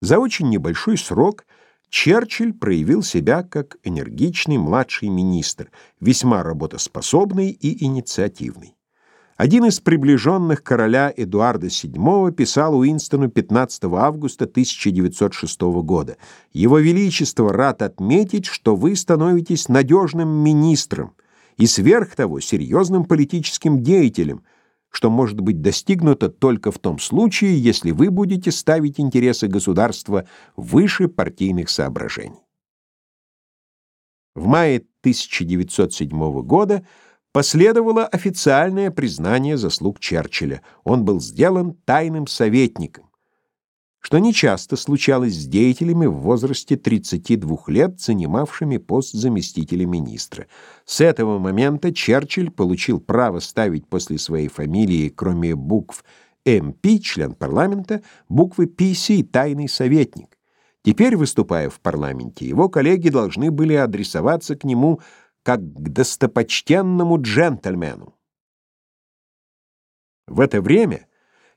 За очень небольшой срок Черчилль проявил себя как энергичный младший министр, весьма работоспособный и инициативный. Один из приближенных короля Эдуарда VII писал Уинстону 15 августа 1906 года «Его Величество рад отметить, что вы становитесь надежным министром и сверх того серьезным политическим деятелем, что может быть достигнуто только в том случае, если вы будете ставить интересы государства выше партийных соображений». В мае 1907 года Последовало официальное признание заслуг Черчилля. Он был сделан тайным советником, что нечасто случалось с деятелями в возрасте 32 лет, занимавшими пост заместителя министра. С этого момента Черчилль получил право ставить после своей фамилии, кроме букв «МП», член парламента, буквы «ПС», тайный советник. Теперь, выступая в парламенте, его коллеги должны были адресоваться к нему как к достопочтенному джентльмену. В это время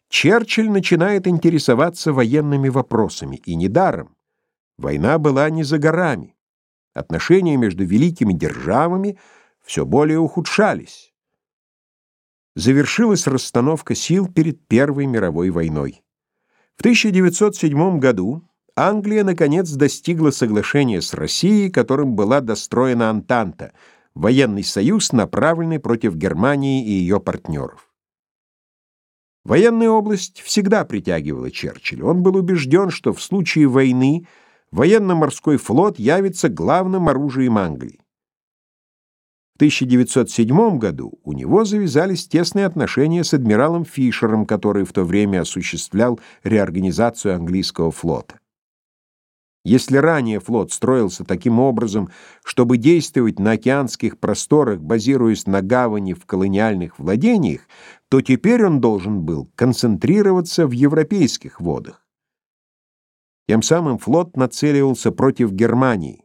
Черчилль начинает интересоваться военными вопросами, и недаром. Война была не за горами. Отношения между великими державами все более ухудшались. Завершилась расстановка сил перед Первой мировой войной. В 1907 году Англия, наконец, достигла соглашения с Россией, которым была достроена Антанта, военный союз, направленный против Германии и ее партнеров. Военная область всегда притягивала Черчилля. Он был убежден, что в случае войны военно-морской флот явится главным оружием Англии. В 1907 году у него завязались тесные отношения с адмиралом Фишером, который в то время осуществлял реорганизацию английского флота. Если ранее флот строился таким образом, чтобы действовать на океанских просторах, базируясь на гавани в колониальных владениях, то теперь он должен был концентрироваться в европейских водах. Тем самым флот нацеливался против Германии.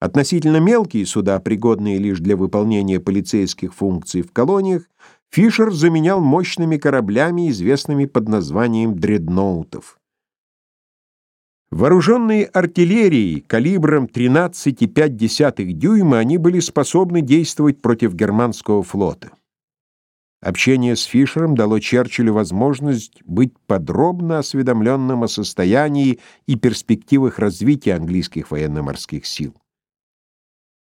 Относительно мелкие суда, пригодные лишь для выполнения полицейских функций в колониях, Фишер заменял мощными кораблями, известными под названием дредноутов. Вооруженные артиллерией калибром 13,5 дюйма они были способны действовать против германского флота. Общение с Фишером дало Черчиллю возможность быть подробно осведомленным о состоянии и перспективах развития английских военно-морских сил.